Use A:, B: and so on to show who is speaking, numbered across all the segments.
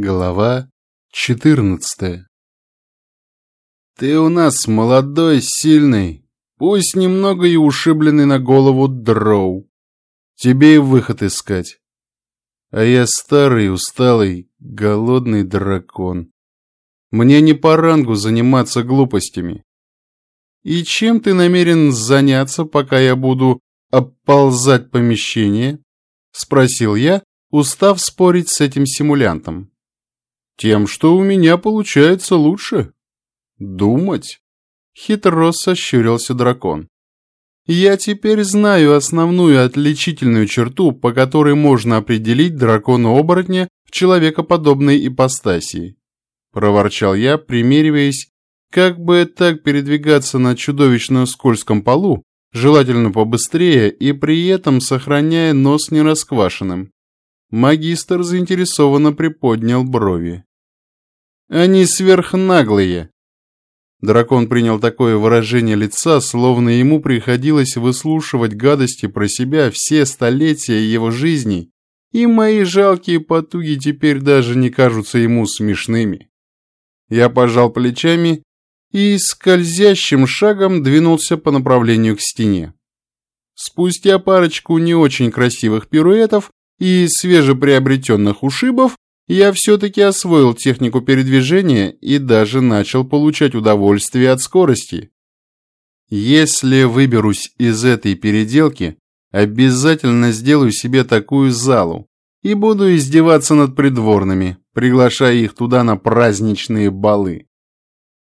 A: Глава 14 «Ты у нас молодой, сильный, пусть немного и ушибленный на голову дроу. Тебе и выход искать. А я старый, усталый, голодный дракон. Мне не по рангу заниматься глупостями. И чем ты намерен заняться, пока я буду оползать помещение?» — спросил я, устав спорить с этим симулянтом. «Тем, что у меня получается лучше. Думать?» — хитро сощурился дракон. «Я теперь знаю основную отличительную черту, по которой можно определить дракона-оборотня в человекоподобной ипостаси», — проворчал я, примериваясь, как бы так передвигаться на чудовищно скользком полу, желательно побыстрее и при этом сохраняя нос нерасквашенным. Магистр заинтересованно приподнял брови. «Они сверхнаглые!» Дракон принял такое выражение лица, словно ему приходилось выслушивать гадости про себя все столетия его жизни, и мои жалкие потуги теперь даже не кажутся ему смешными. Я пожал плечами и скользящим шагом двинулся по направлению к стене. Спустя парочку не очень красивых пируэтов и свежеприобретенных ушибов, я все-таки освоил технику передвижения и даже начал получать удовольствие от скорости. Если выберусь из этой переделки, обязательно сделаю себе такую залу и буду издеваться над придворными, приглашая их туда на праздничные балы.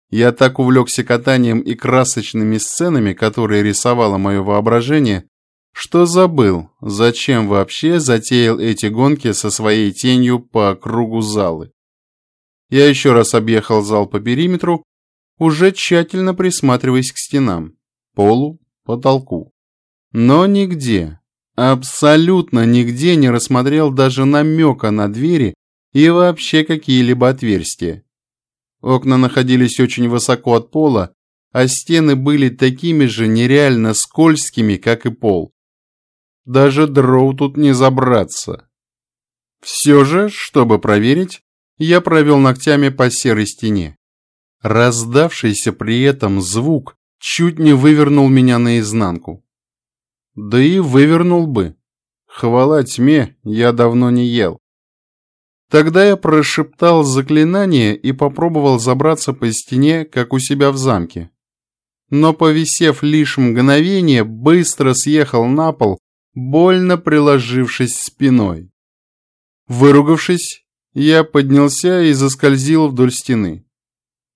A: Я так увлекся катанием и красочными сценами, которые рисовало мое воображение, что забыл, зачем вообще затеял эти гонки со своей тенью по кругу залы. Я еще раз объехал зал по периметру, уже тщательно присматриваясь к стенам, полу, потолку. Но нигде, абсолютно нигде не рассмотрел даже намека на двери и вообще какие-либо отверстия. Окна находились очень высоко от пола, а стены были такими же нереально скользкими, как и пол. Даже дроу тут не забраться. Все же, чтобы проверить, я провел ногтями по серой стене. Раздавшийся при этом звук чуть не вывернул меня наизнанку. Да и вывернул бы. Хвала тьме, я давно не ел. Тогда я прошептал заклинание и попробовал забраться по стене, как у себя в замке. Но, повисев лишь мгновение, быстро съехал на пол, больно приложившись спиной. Выругавшись, я поднялся и заскользил вдоль стены.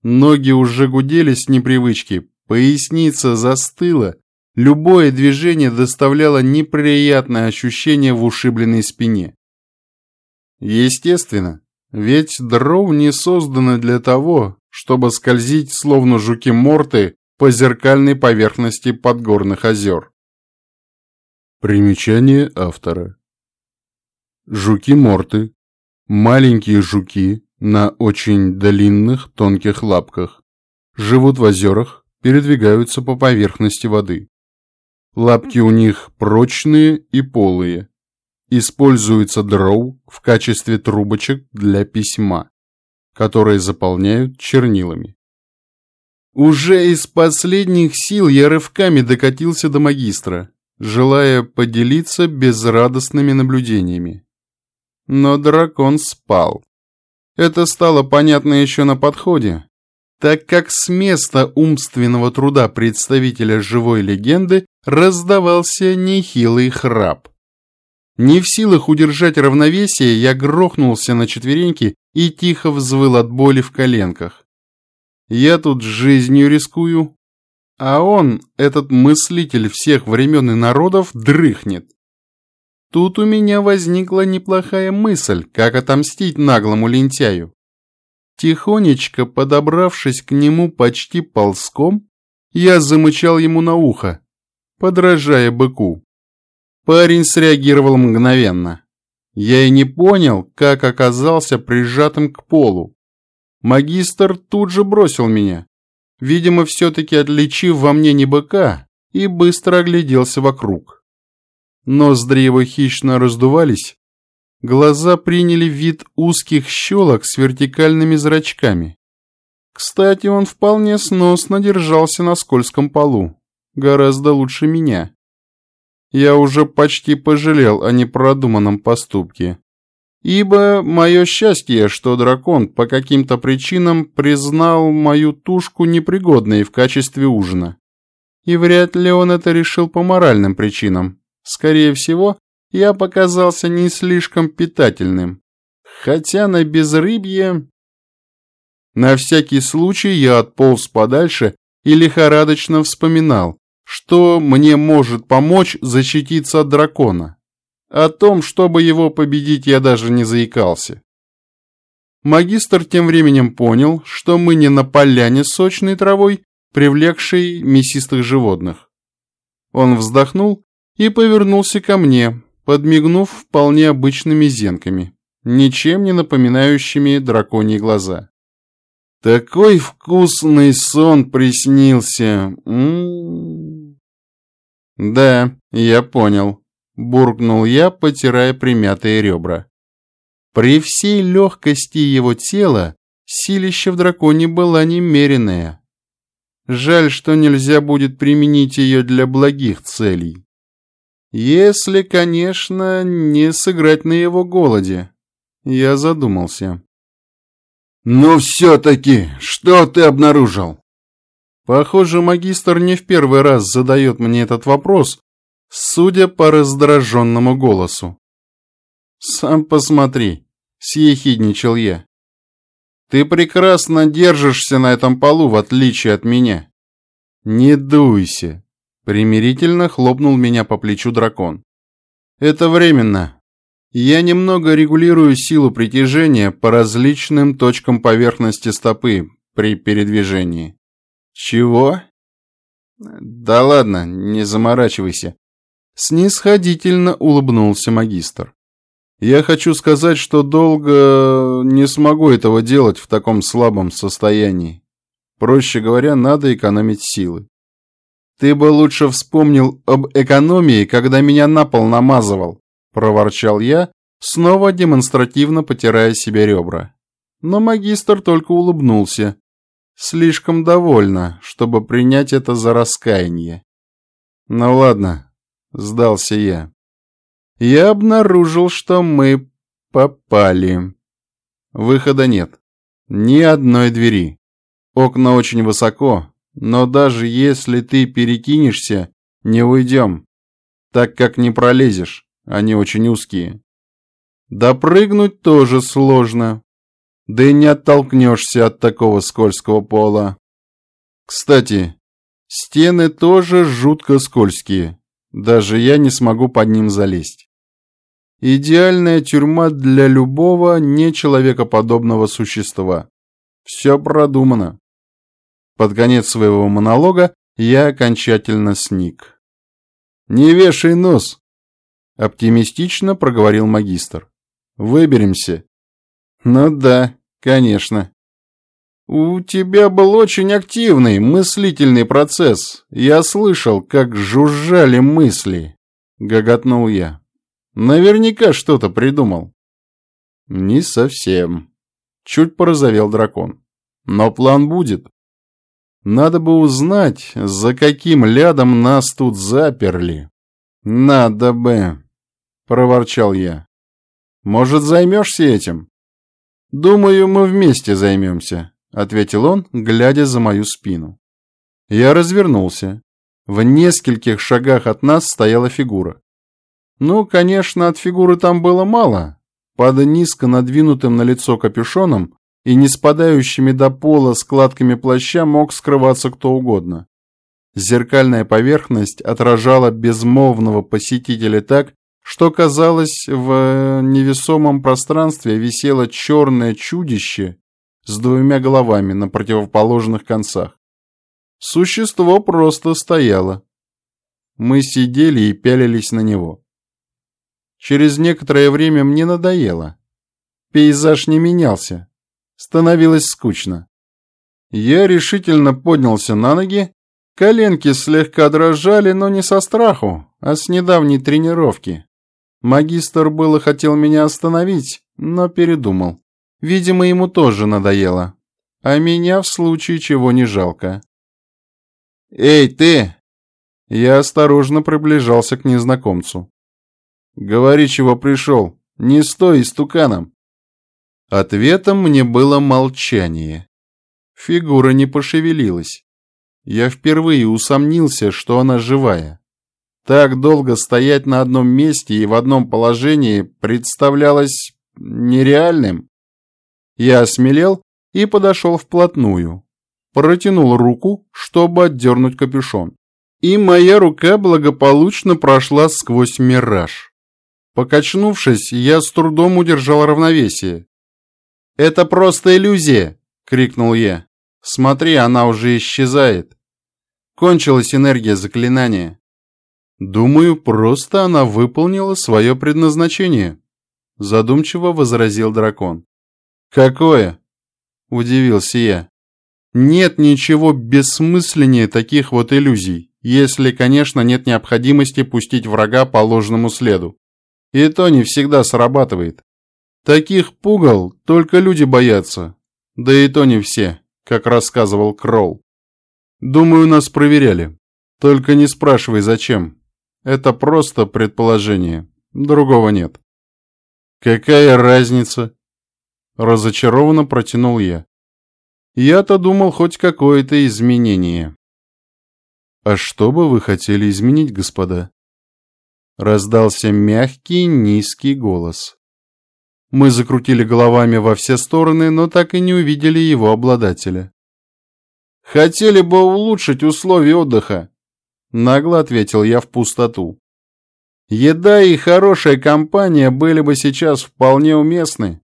A: Ноги уже гудели с непривычки, поясница застыла, любое движение доставляло неприятное ощущение в ушибленной спине. Естественно, ведь дров не созданы для того, чтобы скользить, словно жуки-морты, по зеркальной поверхности подгорных озер. Примечание автора. Жуки-морты. Маленькие жуки на очень длинных тонких лапках. Живут в озерах, передвигаются по поверхности воды. Лапки у них прочные и полые, Используется дроу в качестве трубочек для письма, которые заполняют чернилами. Уже из последних сил я рывками докатился до магистра, желая поделиться безрадостными наблюдениями. Но дракон спал. Это стало понятно еще на подходе, так как с места умственного труда представителя живой легенды раздавался нехилый храп. Не в силах удержать равновесие, я грохнулся на четвереньки и тихо взвыл от боли в коленках. Я тут жизнью рискую, а он, этот мыслитель всех времен и народов, дрыхнет. Тут у меня возникла неплохая мысль, как отомстить наглому лентяю. Тихонечко подобравшись к нему почти ползком, я замычал ему на ухо, подражая быку. Парень среагировал мгновенно. Я и не понял, как оказался прижатым к полу. Магистр тут же бросил меня, видимо, все-таки отличив во мне не быка, и быстро огляделся вокруг. Ноздри его хищно раздувались, Глаза приняли вид узких щелок с вертикальными зрачками. Кстати, он вполне сносно держался на скользком полу. Гораздо лучше меня. Я уже почти пожалел о непродуманном поступке. Ибо мое счастье, что дракон по каким-то причинам признал мою тушку непригодной в качестве ужина. И вряд ли он это решил по моральным причинам. Скорее всего, я показался не слишком питательным. Хотя на безрыбье... На всякий случай я отполз подальше и лихорадочно вспоминал, что мне может помочь защититься от дракона. О том, чтобы его победить, я даже не заикался. Магистр тем временем понял, что мы не на поляне с сочной травой, привлекшей мясистых животных. Он вздохнул и повернулся ко мне, подмигнув вполне обычными зенками, ничем не напоминающими драконьи глаза. Такой вкусный сон приснился. М -м -м. Да, я понял, буркнул я, потирая примятые ребра. При всей легкости его тела силища в драконе была немеренная. Жаль, что нельзя будет применить ее для благих целей. Если, конечно, не сыграть на его голоде. Я задумался. «Но все-таки, что ты обнаружил?» Похоже, магистр не в первый раз задает мне этот вопрос, судя по раздраженному голосу. «Сам посмотри», — съехидничал я. «Ты прекрасно держишься на этом полу, в отличие от меня». «Не дуйся», — примирительно хлопнул меня по плечу дракон. «Это временно. Я немного регулирую силу притяжения по различным точкам поверхности стопы при передвижении. Чего? Да ладно, не заморачивайся. Снисходительно улыбнулся магистр. Я хочу сказать, что долго не смогу этого делать в таком слабом состоянии. Проще говоря, надо экономить силы. Ты бы лучше вспомнил об экономии, когда меня на пол намазывал, проворчал я, снова демонстративно потирая себе ребра. Но магистр только улыбнулся. Слишком довольна, чтобы принять это за раскаяние. Ну ладно, сдался я. Я обнаружил, что мы попали. Выхода нет. Ни одной двери. Окна очень высоко, но даже если ты перекинешься, не уйдем, так как не пролезешь. Они очень узкие. Допрыгнуть тоже сложно. Да и не оттолкнешься от такого скользкого пола. Кстати, стены тоже жутко скользкие. Даже я не смогу под ним залезть. Идеальная тюрьма для любого нечеловекоподобного существа. Все продумано. Под конец своего монолога я окончательно сник. «Не вешай нос!» Оптимистично проговорил магистр. Выберемся. Ну да, конечно. У тебя был очень активный мыслительный процесс. Я слышал, как жужжали мысли. Гоготнул я. Наверняка что-то придумал. Не совсем. Чуть порозовел дракон. Но план будет. Надо бы узнать, за каким лядом нас тут заперли. Надо бы проворчал я. Может, займешься этим? Думаю, мы вместе займемся, ответил он, глядя за мою спину. Я развернулся. В нескольких шагах от нас стояла фигура. Ну, конечно, от фигуры там было мало. Под низко надвинутым на лицо капюшоном и не спадающими до пола складками плаща мог скрываться кто угодно. Зеркальная поверхность отражала безмолвного посетителя так, что, казалось, в невесомом пространстве висело черное чудище с двумя головами на противоположных концах. Существо просто стояло. Мы сидели и пялились на него. Через некоторое время мне надоело. Пейзаж не менялся. Становилось скучно. Я решительно поднялся на ноги. Коленки слегка дрожали, но не со страху, а с недавней тренировки. Магистр было хотел меня остановить, но передумал. Видимо, ему тоже надоело. А меня в случае чего не жалко. «Эй, ты!» Я осторожно приближался к незнакомцу. «Говори, чего пришел. Не стой истуканом!» Ответом мне было молчание. Фигура не пошевелилась. Я впервые усомнился, что она живая. Так долго стоять на одном месте и в одном положении представлялось нереальным. Я осмелел и подошел вплотную. Протянул руку, чтобы отдернуть капюшон. И моя рука благополучно прошла сквозь мираж. Покачнувшись, я с трудом удержал равновесие. «Это просто иллюзия!» — крикнул я. «Смотри, она уже исчезает. Кончилась энергия заклинания». «Думаю, просто она выполнила свое предназначение», — задумчиво возразил дракон. «Какое?» — удивился я. «Нет ничего бессмысленнее таких вот иллюзий, если, конечно, нет необходимости пустить врага по ложному следу. И то не всегда срабатывает. Таких пугал только люди боятся. Да и то не все, как рассказывал Кроу. Думаю, нас проверяли. Только не спрашивай, зачем. Это просто предположение. Другого нет. Какая разница? Разочарованно протянул я. Я-то думал хоть какое-то изменение. А что бы вы хотели изменить, господа? Раздался мягкий, низкий голос. Мы закрутили головами во все стороны, но так и не увидели его обладателя. «Хотели бы улучшить условия отдыха», — нагло ответил я в пустоту. «Еда и хорошая компания были бы сейчас вполне уместны».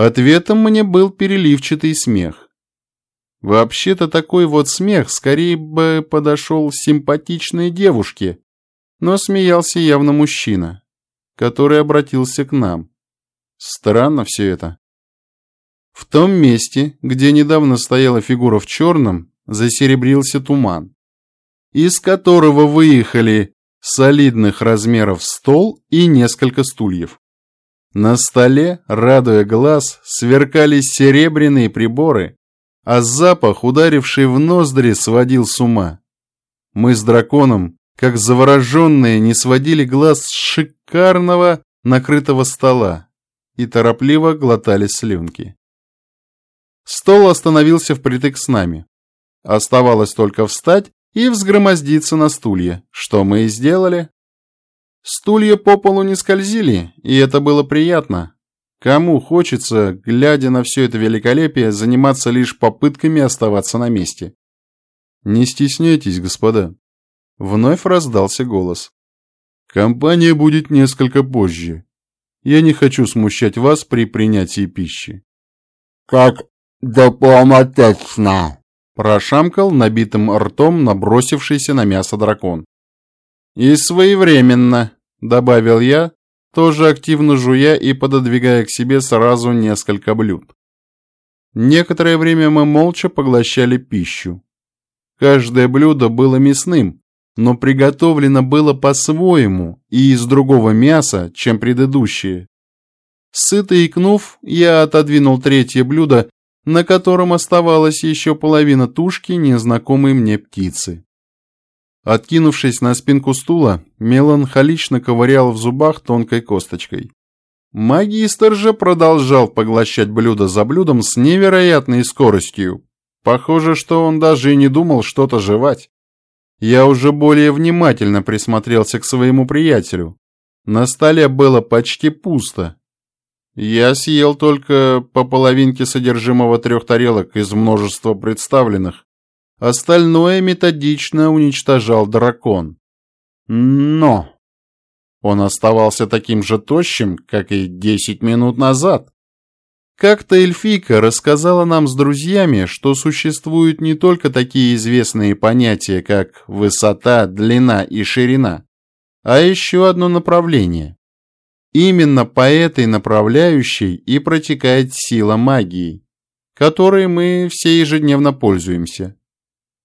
A: Ответом мне был переливчатый смех. Вообще-то такой вот смех скорее бы подошел симпатичной девушке, но смеялся явно мужчина, который обратился к нам. Странно все это. В том месте, где недавно стояла фигура в черном, засеребрился туман, из которого выехали солидных размеров стол и несколько стульев. На столе, радуя глаз, сверкали серебряные приборы, а запах, ударивший в ноздри, сводил с ума. Мы с драконом как завороженные не сводили глаз с шикарного накрытого стола и торопливо глотали слюнки. Стол остановился впритык с нами. Оставалось только встать и взгромоздиться на стулья, что мы и сделали. Стулья по полу не скользили, и это было приятно. Кому хочется, глядя на все это великолепие, заниматься лишь попытками оставаться на месте? Не стесняйтесь, господа, Вновь раздался голос. «Компания будет несколько позже. Я не хочу смущать вас при принятии пищи».
B: «Как дипломатично!»
A: Прошамкал набитым ртом набросившийся на мясо дракон. «И своевременно», — добавил я, тоже активно жуя и пододвигая к себе сразу несколько блюд. Некоторое время мы молча поглощали пищу. Каждое блюдо было мясным, но приготовлено было по-своему и из другого мяса, чем предыдущие. Сыто икнув, я отодвинул третье блюдо, на котором оставалась еще половина тушки незнакомой мне птицы. Откинувшись на спинку стула, меланхолично ковырял в зубах тонкой косточкой. Магистр же продолжал поглощать блюдо за блюдом с невероятной скоростью. Похоже, что он даже и не думал что-то жевать. Я уже более внимательно присмотрелся к своему приятелю. На столе было почти пусто. Я съел только по половинке содержимого трех тарелок из множества представленных. Остальное методично уничтожал дракон. Но он оставался таким же тощим, как и десять минут назад. Как-то эльфийка рассказала нам с друзьями, что существуют не только такие известные понятия, как высота, длина и ширина, а еще одно направление. Именно по этой направляющей и протекает сила магии, которой мы все ежедневно пользуемся.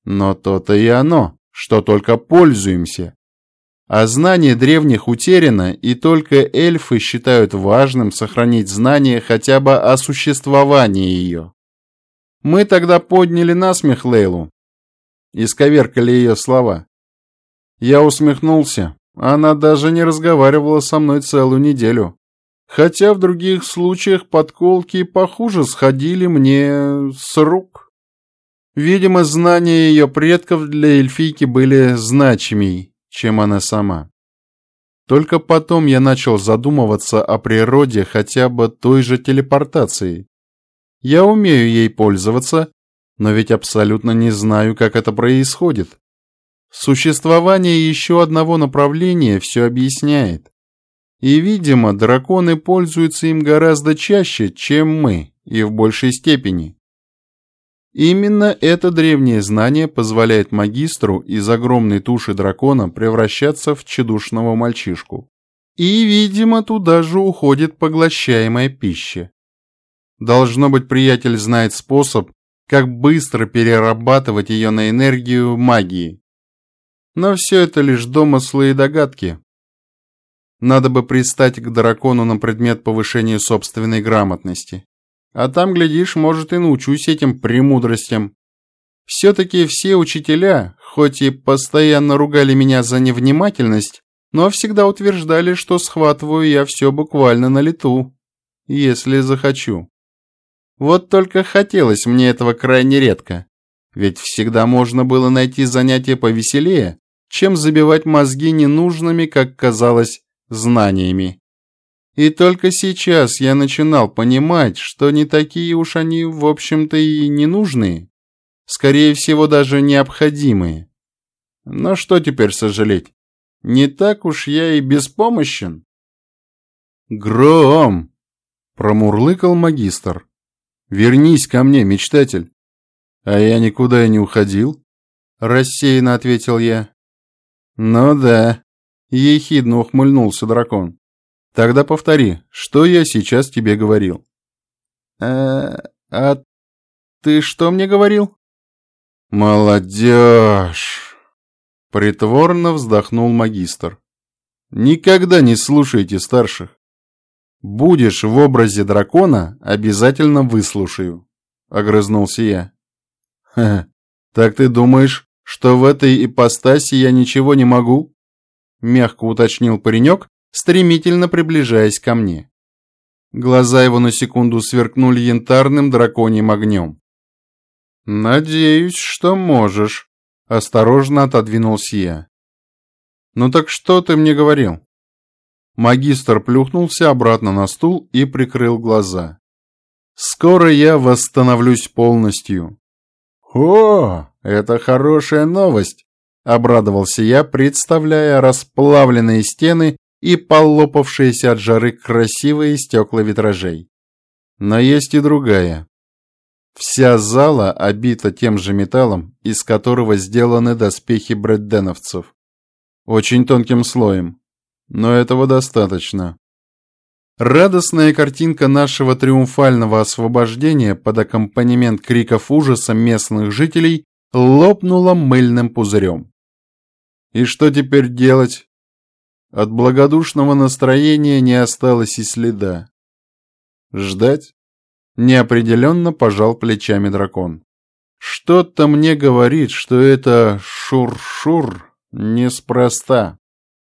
A: Но то-то и оно, что только пользуемся. А знание древних утеряно, и только эльфы считают важным сохранить знание хотя бы о существовании ее. Мы тогда подняли насмех Лейлу, исковеркали ее слова. Я усмехнулся. Она даже не разговаривала со мной целую неделю. Хотя в других случаях подколки похуже сходили мне с рук. Видимо, знания ее предков для эльфийки были значимей, чем она сама. Только потом я начал задумываться о природе хотя бы той же телепортации. Я умею ей пользоваться, но ведь абсолютно не знаю, как это происходит. Существование еще одного направления все объясняет. И, видимо, драконы пользуются им гораздо чаще, чем мы, и в большей степени. Именно это древнее знание позволяет магистру из огромной туши дракона превращаться в чедушного мальчишку. И, видимо, туда же уходит поглощаемая пища. Должно быть, приятель знает способ, как быстро перерабатывать ее на энергию магии. Но все это лишь домыслы и догадки. Надо бы пристать к дракону на предмет повышения собственной грамотности. А там, глядишь, может и научусь этим премудростям. Все-таки все учителя, хоть и постоянно ругали меня за невнимательность, но всегда утверждали, что схватываю я все буквально на лету, если захочу. Вот только хотелось мне этого крайне редко, ведь всегда можно было найти занятие повеселее, чем забивать мозги ненужными, как казалось, знаниями. И только сейчас я начинал понимать, что не такие уж они, в общем-то, и ненужные. Скорее всего, даже необходимые. Но что теперь сожалеть? Не так уж я и беспомощен. «Гром!» — промурлыкал магистр. «Вернись ко мне, мечтатель!» «А я никуда и не уходил», — рассеянно ответил я. «Ну да», — ехидно ухмыльнулся дракон. «Тогда повтори, что я сейчас тебе говорил?» «А, а ты что мне говорил?» «Молодежь!» — притворно вздохнул магистр. «Никогда не слушайте старших. Будешь в образе дракона, обязательно выслушаю», — огрызнулся я. «Ха, так ты думаешь, что в этой ипостаси я ничего не могу?» Мягко уточнил паренек, стремительно приближаясь ко мне. Глаза его на секунду сверкнули янтарным драконьим огнем. «Надеюсь, что можешь», — осторожно отодвинулся я. «Ну так что ты мне говорил?» Магистр плюхнулся обратно на стул и прикрыл глаза. «Скоро я восстановлюсь полностью». «О, это хорошая новость!» — обрадовался я, представляя расплавленные стены и полопавшиеся от жары красивые стекла витражей. Но есть и другая. Вся зала обита тем же металлом, из которого сделаны доспехи бредденовцев. Очень тонким слоем. Но этого достаточно. Радостная картинка нашего триумфального освобождения под аккомпанемент криков ужаса местных жителей лопнула мыльным пузырем. И что теперь делать? От благодушного настроения не осталось и следа. Ждать? Неопределенно пожал плечами дракон. Что-то мне говорит, что это шур-шур неспроста.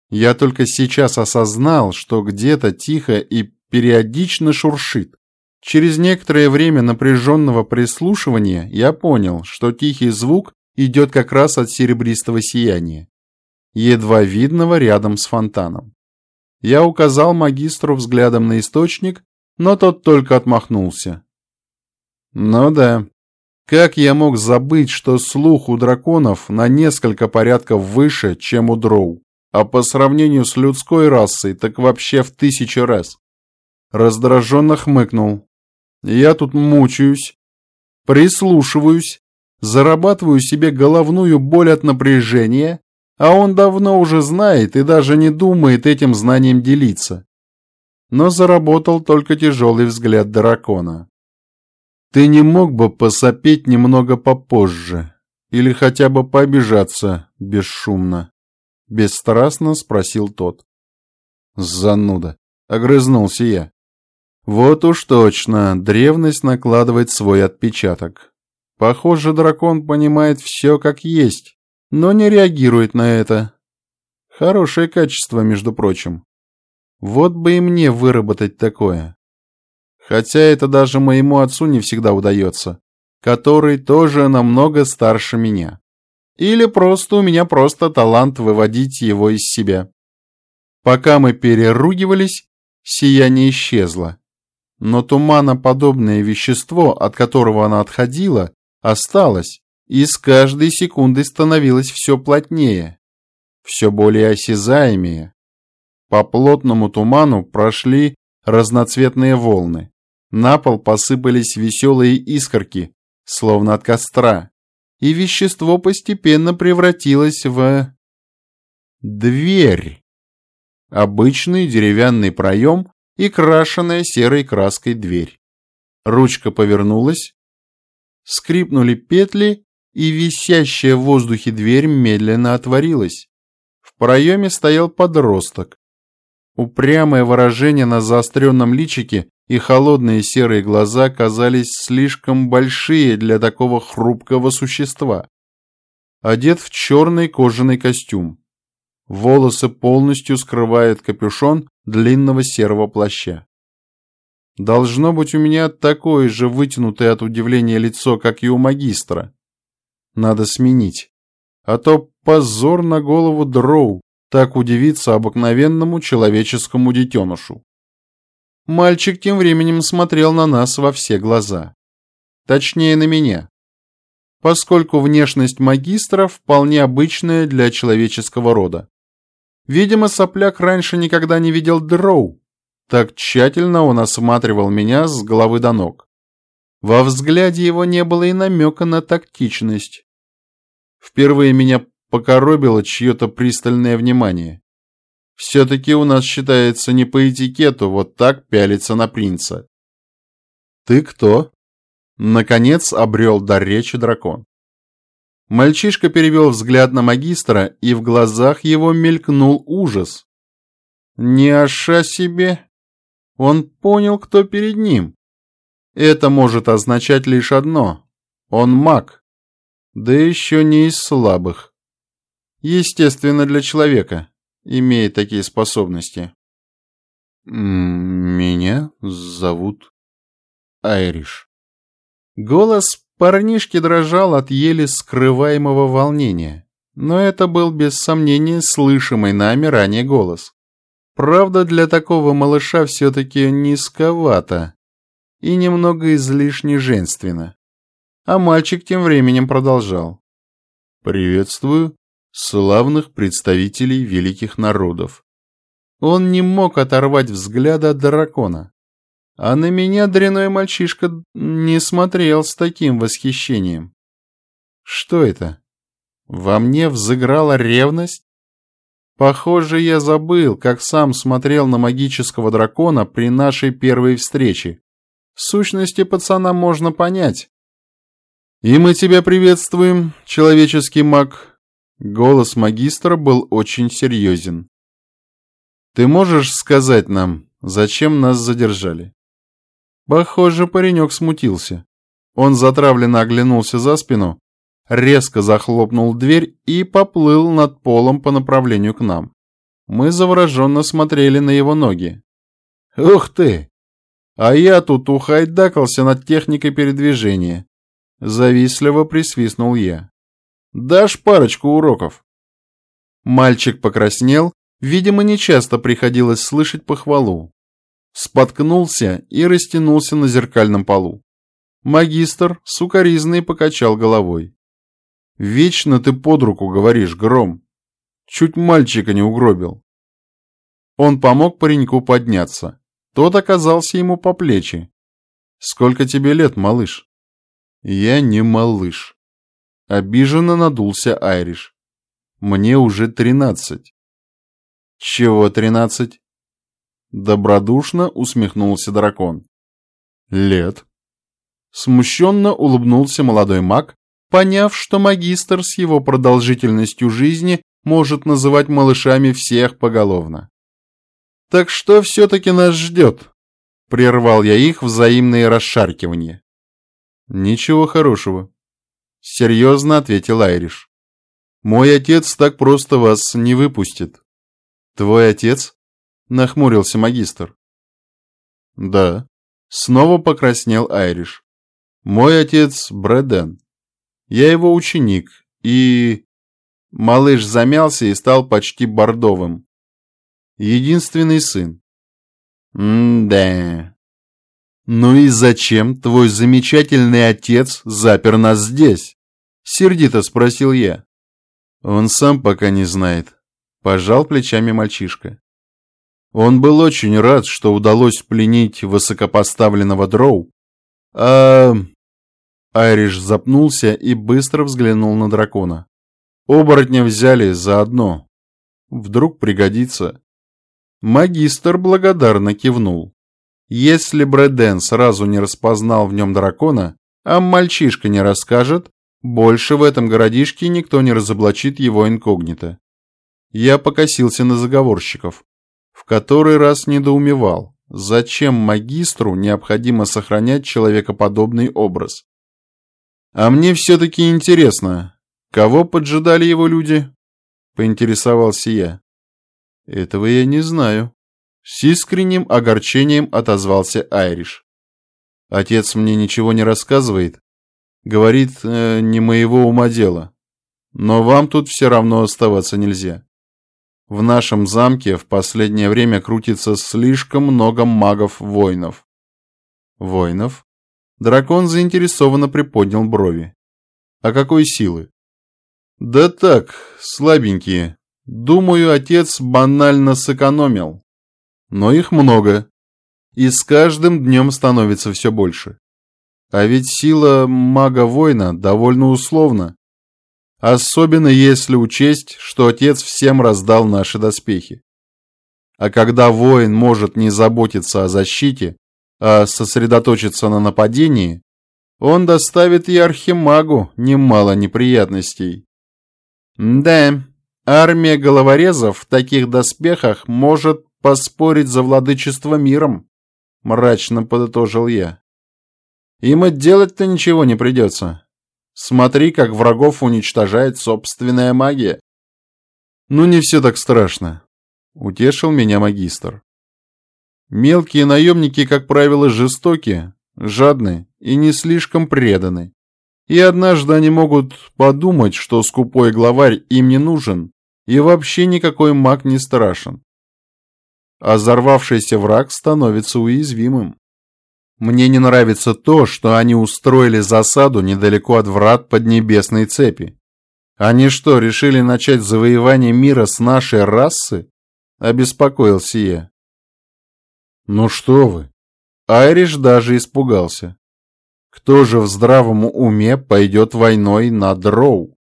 A: Я только сейчас осознал, что где-то тихо и периодично шуршит. Через некоторое время напряженного прислушивания я понял, что тихий звук идет как раз от серебристого сияния едва видного рядом с фонтаном. Я указал магистру взглядом на источник, но тот только отмахнулся. Ну да, как я мог забыть, что слух у драконов на несколько порядков выше, чем у дроу, а по сравнению с людской расой, так вообще в тысячу раз. Раздраженно хмыкнул. Я тут мучаюсь, прислушиваюсь, зарабатываю себе головную боль от напряжения, а он давно уже знает и даже не думает этим знанием делиться. Но заработал только тяжелый взгляд дракона. «Ты не мог бы посопеть немного попозже? Или хотя бы пообижаться бесшумно?» Бесстрастно спросил тот. Зануда. Огрызнулся я. Вот уж точно, древность накладывает свой отпечаток. Похоже, дракон понимает все как есть, но не реагирует на это. Хорошее качество, между прочим. Вот бы и мне выработать такое. Хотя это даже моему отцу не всегда удается, который тоже намного старше меня. Или просто у меня просто талант выводить его из себя. Пока мы переругивались, сияние исчезло. Но туманоподобное вещество, от которого она отходила, осталось, и с каждой секундой становилось все плотнее, все более осязаемее. По плотному туману прошли разноцветные волны. На пол посыпались веселые искорки, словно от костра, и вещество постепенно превратилось в... дверь. Обычный деревянный проем и крашеная серой краской дверь. Ручка повернулась, скрипнули петли, и висящая в воздухе дверь медленно отворилась. В проеме стоял подросток. Упрямое выражение на заостренном личике и холодные серые глаза казались слишком большие для такого хрупкого существа. Одет в черный кожаный костюм. Волосы полностью скрывает капюшон длинного серого плаща. Должно быть у меня такое же вытянутое от удивления лицо, как и у магистра. Надо сменить. А то позор на голову дроу, так удивиться обыкновенному человеческому детенышу. Мальчик тем временем смотрел на нас во все глаза. Точнее, на меня. Поскольку внешность магистра вполне обычная для человеческого рода. Видимо, сопляк раньше никогда не видел дроу. Так тщательно он осматривал меня с головы до ног. Во взгляде его не было и намека на тактичность. Впервые меня покоробило чье-то пристальное внимание. Все-таки у нас считается не по этикету вот так пялиться на принца. «Ты кто?» Наконец обрел дар речи дракон. Мальчишка перевел взгляд на магистра, и в глазах его мелькнул ужас. «Не оша себе!» Он понял, кто перед ним. Это может означать лишь одно. Он маг. Да еще не из слабых. Естественно, для человека, имея такие способности. «Меня зовут Айриш». Голос парнишки дрожал от еле скрываемого волнения, но это был без сомнения слышимый нами ранее голос. Правда, для такого малыша все-таки низковато и немного излишне женственно. А мальчик тем временем продолжал. «Приветствую славных представителей великих народов». Он не мог оторвать взгляда от дракона. А на меня дряной мальчишка не смотрел с таким восхищением. Что это? Во мне взыграла ревность? Похоже, я забыл, как сам смотрел на магического дракона при нашей первой встрече. Сущности пацана можно понять. «И мы тебя приветствуем, человеческий маг!» Голос магистра был очень серьезен. «Ты можешь сказать нам, зачем нас задержали?» Похоже, паренек смутился. Он затравленно оглянулся за спину, резко захлопнул дверь и поплыл над полом по направлению к нам. Мы завороженно смотрели на его ноги. «Ух ты! А я тут ухайдакался над техникой передвижения!» Завистливо присвистнул я. «Дашь парочку уроков?» Мальчик покраснел, видимо, нечасто приходилось слышать похвалу. Споткнулся и растянулся на зеркальном полу. Магистр сукоризный покачал головой. Вечно ты под руку говоришь, Гром. Чуть мальчика не угробил. Он помог пареньку подняться. Тот оказался ему по плечи. Сколько тебе лет, малыш? Я не малыш. Обиженно надулся Айриш. Мне уже тринадцать. Чего тринадцать? Добродушно усмехнулся дракон. Лет. Смущенно улыбнулся молодой маг, поняв, что магистр с его продолжительностью жизни может называть малышами всех поголовно. «Так что все-таки нас ждет?» — прервал я их взаимные расшаркивания. «Ничего хорошего», — серьезно ответил Айриш. «Мой отец так просто вас не выпустит». «Твой отец?» — нахмурился магистр. «Да», — снова покраснел Айриш. «Мой отец Брэден. Я его ученик, и...» Малыш замялся и стал почти бордовым. Единственный сын. М-да. Ну и зачем твой замечательный отец запер нас здесь? Сердито спросил я. Он сам пока не знает. Пожал плечами мальчишка. Он был очень рад, что удалось пленить высокопоставленного дроу. А... Айриш запнулся и быстро взглянул на дракона. Оборотня взяли заодно. Вдруг пригодится. Магистр благодарно кивнул. Если Брэден сразу не распознал в нем дракона, а мальчишка не расскажет, больше в этом городишке никто не разоблачит его инкогнито. Я покосился на заговорщиков. В который раз недоумевал, зачем магистру необходимо сохранять человекоподобный образ. А мне все-таки интересно, кого поджидали его люди? Поинтересовался я. Этого я не знаю. С искренним огорчением отозвался Айриш. Отец мне ничего не рассказывает. Говорит, э, не моего ума дело. Но вам тут все равно оставаться нельзя. В нашем замке в последнее время крутится слишком много магов-воинов. Воинов? Дракон заинтересованно приподнял брови. А какой силы? Да так, слабенькие. Думаю, отец банально сэкономил. Но их много. И с каждым днем становится все больше. А ведь сила мага-воина довольно условна. Особенно если учесть, что отец всем раздал наши доспехи. А когда воин может не заботиться о защите, а сосредоточиться на нападении, он доставит и архимагу немало неприятностей. Да, армия головорезов в таких доспехах может поспорить за владычество миром, мрачно подытожил я. Им и делать-то ничего не придется. Смотри, как врагов уничтожает собственная магия. Ну, не все так страшно, утешил меня магистр. Мелкие наемники, как правило, жестоки, жадны и не слишком преданы. И однажды они могут подумать, что скупой главарь им не нужен, и вообще никакой маг не страшен. А взорвавшийся враг становится уязвимым. Мне не нравится то, что они устроили засаду недалеко от врат Поднебесной цепи. Они что, решили начать завоевание мира с нашей расы? Обеспокоился я. Ну что вы. Айриш даже испугался. Кто же в здравом уме пойдет войной на дроу?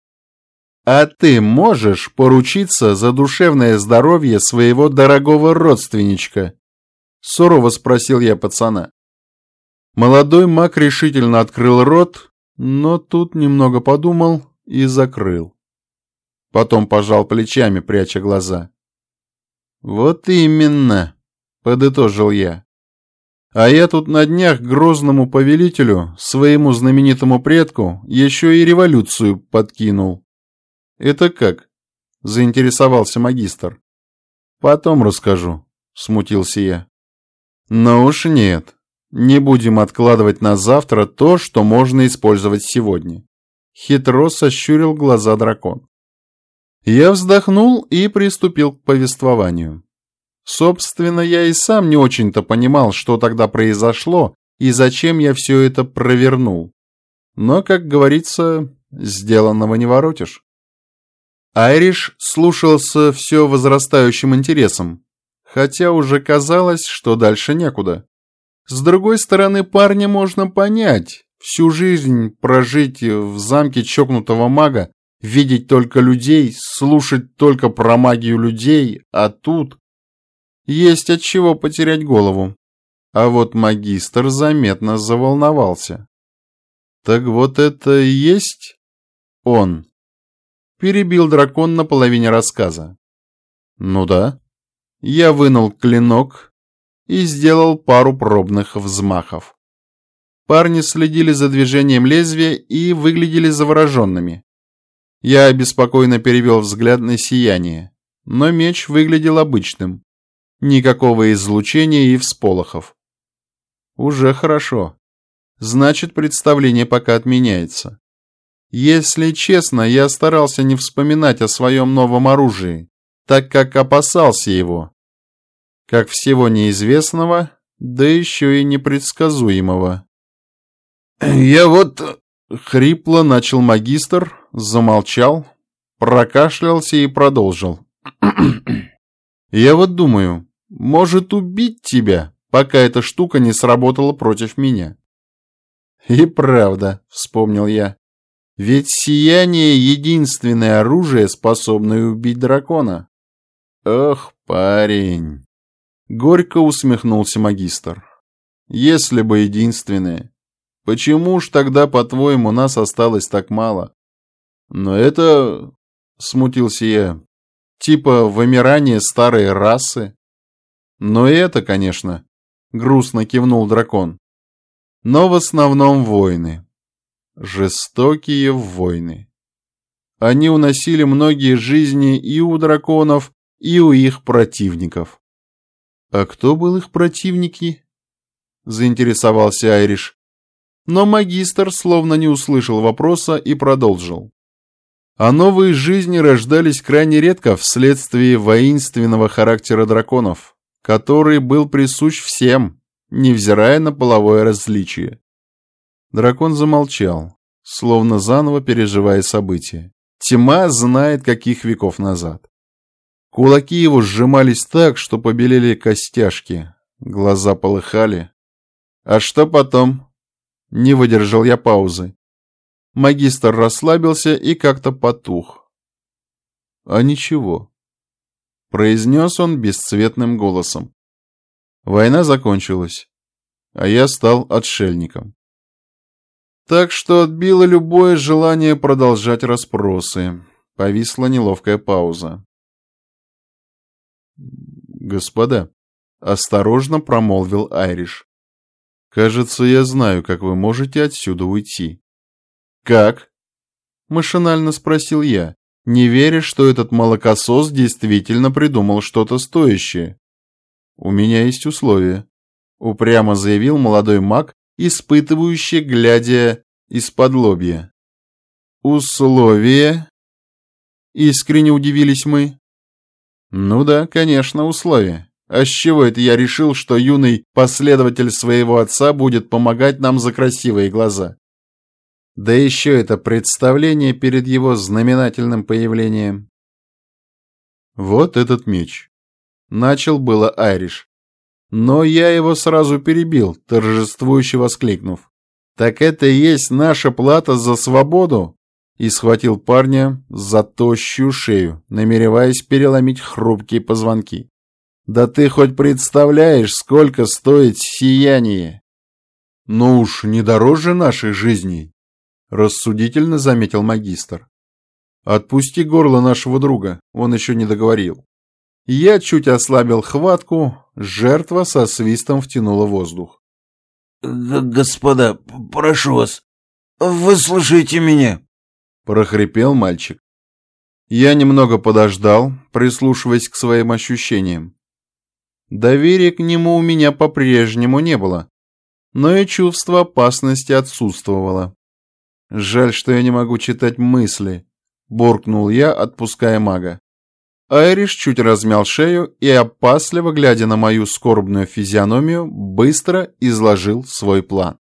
A: А ты можешь поручиться за душевное здоровье своего дорогого родственничка? Сурово спросил я пацана. Молодой маг решительно открыл рот, но тут немного подумал и закрыл. Потом пожал плечами, пряча глаза. «Вот именно», — подытожил я. «А я тут на днях грозному повелителю, своему знаменитому предку, еще и революцию подкинул». «Это как?» — заинтересовался магистр. «Потом расскажу», — смутился я. «Но уж нет. Не будем откладывать на завтра то, что можно использовать сегодня. Хитро сощурил глаза дракон. Я вздохнул и приступил к повествованию. Собственно, я и сам не очень-то понимал, что тогда произошло и зачем я все это провернул. Но, как говорится, сделанного не воротишь. Айриш слушался все возрастающим интересом, хотя уже казалось, что дальше некуда. С другой стороны, парня можно понять. Всю жизнь прожить в замке чокнутого мага, видеть только людей, слушать только про магию людей, а тут... Есть от чего потерять голову. А вот магистр заметно заволновался. Так вот это и есть он. Перебил дракон на половине рассказа. Ну да. Я вынул клинок и сделал пару пробных взмахов. Парни следили за движением лезвия и выглядели завороженными. Я беспокойно перевел взгляд на сияние, но меч выглядел обычным. Никакого излучения и всполохов. Уже хорошо. Значит, представление пока отменяется. Если честно, я старался не вспоминать о своем новом оружии, так как опасался его. Как всего неизвестного, да еще и непредсказуемого. «Я вот...» — хрипло начал магистр, замолчал, прокашлялся и продолжил. «Я вот думаю, может убить тебя, пока эта штука не сработала против меня?» «И правда», — вспомнил я. «Ведь сияние — единственное оружие, способное убить дракона». «Ох, парень!» Горько усмехнулся магистр. «Если бы единственное. Почему ж тогда, по-твоему, нас осталось так мало?» «Но это...» — смутился я. «Типа вымирание старой расы?» «Но это, конечно», — грустно кивнул дракон. «Но в основном войны. Жестокие войны. Они уносили многие жизни и у драконов, и у их противников. «А кто был их противники?» — заинтересовался Айриш. Но магистр словно не услышал вопроса и продолжил. А новые жизни рождались крайне редко вследствие воинственного характера драконов, который был присущ всем, невзирая на половое различие. Дракон замолчал, словно заново переживая события. Тьма знает, каких веков назад. Кулаки его сжимались так, что побелели костяшки, глаза полыхали. А что потом? Не выдержал я паузы. Магистр расслабился и как-то потух. А ничего. Произнес он бесцветным голосом. Война закончилась, а я стал отшельником. Так что отбило любое желание продолжать расспросы. Повисла неловкая пауза. «Господа», — осторожно промолвил Айриш, — «кажется, я знаю, как вы можете отсюда уйти». «Как?» — машинально спросил я, не веря, что этот молокосос действительно придумал что-то стоящее. «У меня есть условия», — упрямо заявил молодой маг, испытывающий, глядя из-под лобья. «Условия?» — искренне удивились мы. Ну да, конечно, условие. А с чего это я решил, что юный последователь своего отца будет помогать нам за красивые глаза? Да еще это представление перед его знаменательным появлением. Вот этот меч. Начал было Айриш. Но я его сразу перебил, торжествующе воскликнув. Так это и есть наша плата за свободу? и схватил парня за тощую шею, намереваясь переломить хрупкие позвонки. «Да ты хоть представляешь, сколько стоит сияние?» «Ну уж не дороже нашей жизни», — рассудительно заметил магистр. «Отпусти горло нашего друга, он еще не договорил». Я чуть ослабил хватку, жертва со свистом втянула воздух.
B: «Господа, прошу вас, выслушайте меня»,
A: прохрипел мальчик. Я немного подождал, прислушиваясь к своим ощущениям. Доверия к нему у меня по-прежнему не было, но и чувство опасности отсутствовало. Жаль, что я не могу читать мысли, буркнул я, отпуская мага. Айриш чуть размял шею и, опасливо глядя на мою скорбную физиономию, быстро изложил свой план.